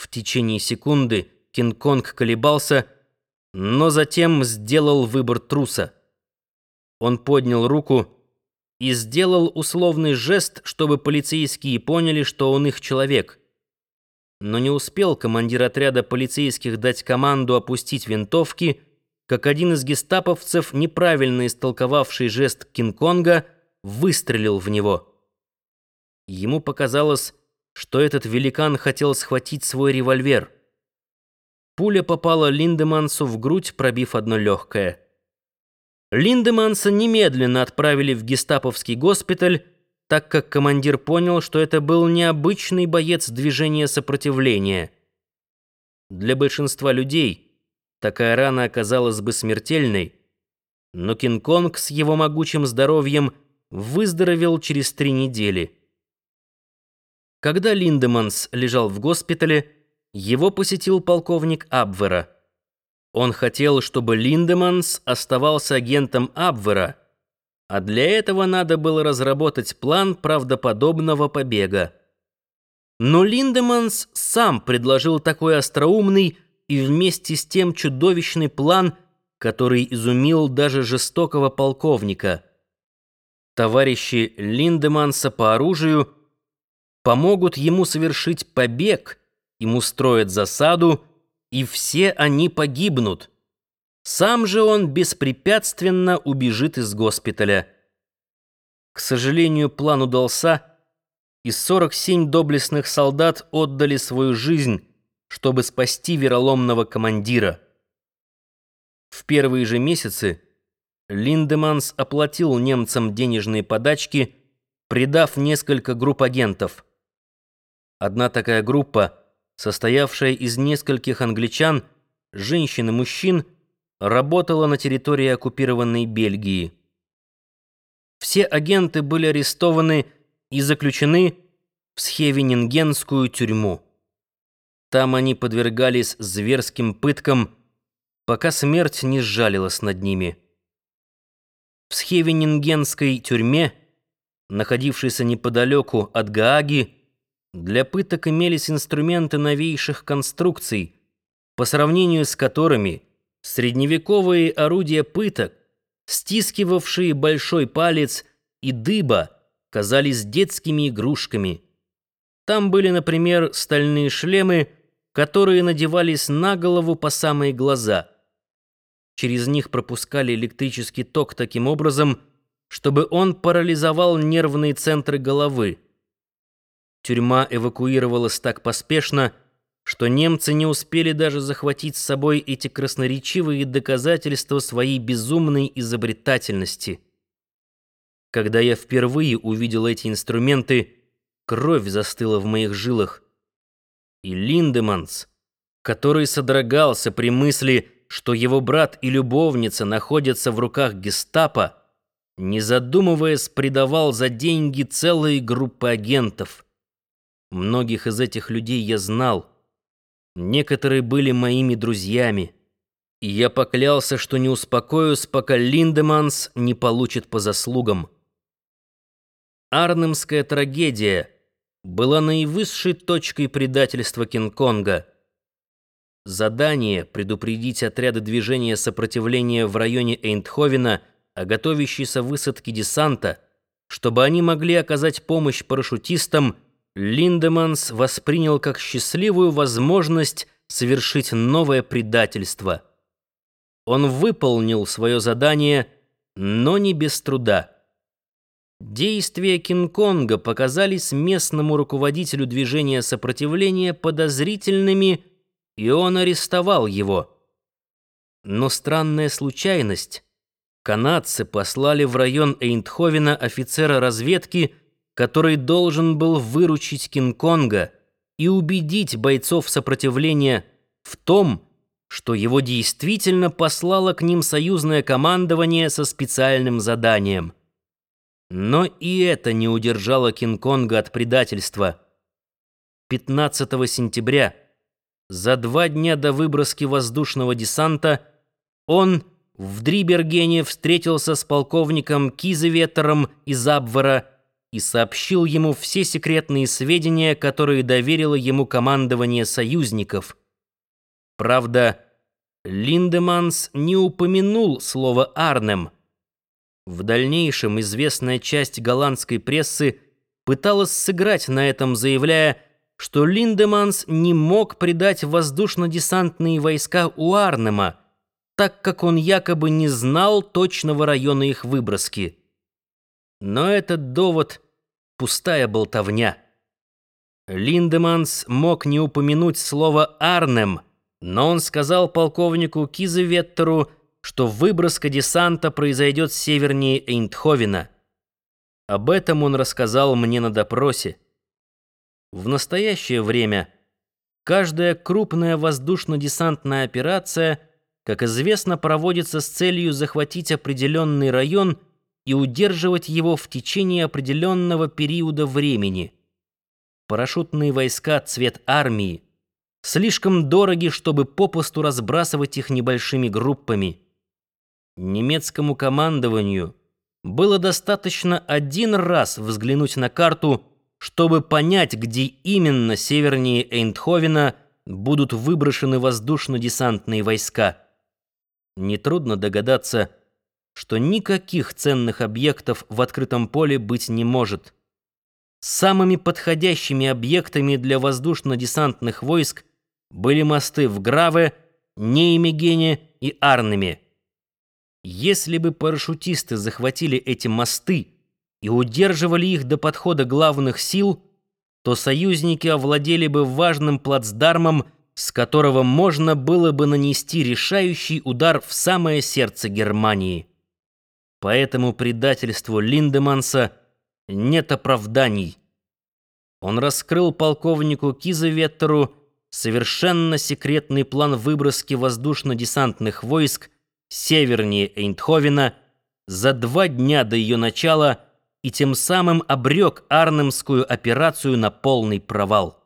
В течение секунды Кинг-Конг колебался, но затем сделал выбор труса. Он поднял руку и сделал условный жест, чтобы полицейские поняли, что он их человек. Но не успел командир отряда полицейских дать команду опустить винтовки, как один из гестаповцев, неправильно истолковавший жест Кинг-Конга, выстрелил в него. Ему показалось, что этот великан хотел схватить свой револьвер. Пуля попала Линдемансу в грудь, пробив одно легкое. Линдеманса немедленно отправили в гестаповский госпиталь, так как командир понял, что это был необычный боец движения сопротивления. Для большинства людей такая рана оказалась бы смертельной, но Кинг-Конг с его могучим здоровьем выздоровел через три недели. Когда Линдеманс лежал в госпитале, его посетил полковник Абвера. Он хотел, чтобы Линдеманс оставался агентом Абвера, а для этого надо было разработать план правдоподобного побега. Но Линдеманс сам предложил такой остроумный и вместе с тем чудовищный план, который изумил даже жестокого полковника. Товарищи Линдеманса по оружию – помогут ему совершить побег, ему строят засаду, и все они погибнут. Сам же он беспрепятственно убежит из госпиталя. К сожалению, план удался, и 47 доблестных солдат отдали свою жизнь, чтобы спасти вероломного командира. В первые же месяцы Линдеманс оплатил немцам денежные подачки, предав несколько групп агентов – Одна такая группа, состоявшая из нескольких англичан, женщин и мужчин, работала на территории оккупированной Бельгии. Все агенты были арестованы и заключены в Схевенингенскую тюрьму. Там они подвергались зверским пыткам, пока смерть не сжалилась над ними. В Схевенингенской тюрьме, находившейся неподалеку от Гааги, для пыток имелись инструменты новейших конструкций, по сравнению с которыми средневековые орудия пыток, стискивавшие большой палец и дыба, казались детскими игрушками. Там были, например, стальные шлемы, которые надевались на голову по самые глаза. Через них пропускали электрический ток таким образом, чтобы он парализовал нервные центры головы. Тюрьма эвакуировалась так поспешно, что немцы не успели даже захватить с собой эти красноречивые доказательства своей безумной изобретательности. Когда я впервые увидел эти инструменты, кровь застыла в моих жилах. И Линдеманс, который содрогался при мысли, что его брат и любовница находятся в руках гестапо, не задумываясь, предавал за деньги целые группы агентов — Многих из этих людей я знал. Некоторые были моими друзьями. И я поклялся, что не успокоюсь, пока Линдеманс не получит по заслугам. Арнемская трагедия была наивысшей точкой предательства Кинг-Конга. Задание предупредить отряды движения сопротивления в районе Эйндховена о готовящейся высадке десанта, чтобы они могли оказать помощь парашютистам – Линдеманс воспринял как счастливую возможность совершить новое предательство. Он выполнил свое задание, но не без труда. Действия Кинг-Конга показались местному руководителю движения сопротивления подозрительными, и он арестовал его. Но странная случайность. Канадцы послали в район Эйндховена офицера разведки, который должен был выручить Кинг-Конга и убедить бойцов сопротивления в том, что его действительно послало к ним союзное командование со специальным заданием. Но и это не удержало Кинг-Конга от предательства. 15 сентября, за два дня до выброски воздушного десанта, он в Дрибергене встретился с полковником Кизеветером из Абвера и сообщил ему все секретные сведения, которые доверило ему командование союзников. Правда, Линдеманс не упомянул слово «Арнем». В дальнейшем известная часть голландской прессы пыталась сыграть на этом, заявляя, что Линдеманс не мог предать воздушно-десантные войска у Арнема, так как он якобы не знал точного района их выброски. Но этот довод — пустая болтовня. Линдеманс мог не упомянуть слово «Арнем», но он сказал полковнику Кизеветтеру, что выброска десанта произойдет севернее Эйндховена. Об этом он рассказал мне на допросе. В настоящее время каждая крупная воздушно-десантная операция, как известно, проводится с целью захватить определенный район и удерживать его в течение определенного периода времени. Парашютные войска цвет армии слишком дороги, чтобы попусту разбрасывать их небольшими группами. Немецкому командованию было достаточно один раз взглянуть на карту, чтобы понять, где именно севернее Эйндховена будут выброшены воздушно-десантные войска. Нетрудно догадаться, что никаких ценных объектов в открытом поле быть не может. Самыми подходящими объектами для воздушно-десантных войск были мосты в Граве, Неймегене и Арнеме. Если бы парашютисты захватили эти мосты и удерживали их до подхода главных сил, то союзники овладели бы важным плацдармом, с которого можно было бы нанести решающий удар в самое сердце Германии. Поэтому предательству Линдеманса нет оправданий. Он раскрыл полковнику Кизеветтеру совершенно секретный план выброски воздушно-десантных войск севернее Эйндховена за два дня до ее начала и тем самым обрек Арнемскую операцию на полный провал.